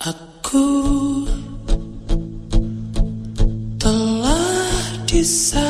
Aku telah disakiti.